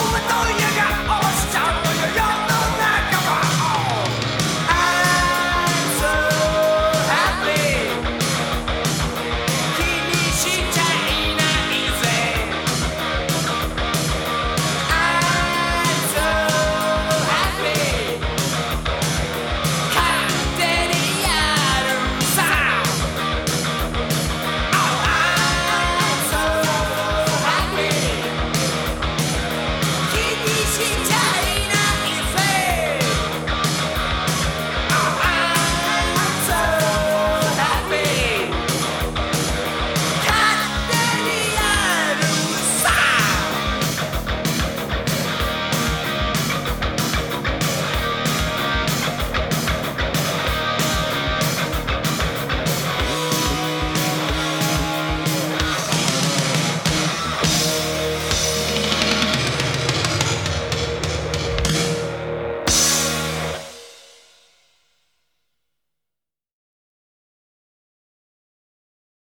我们都有一个。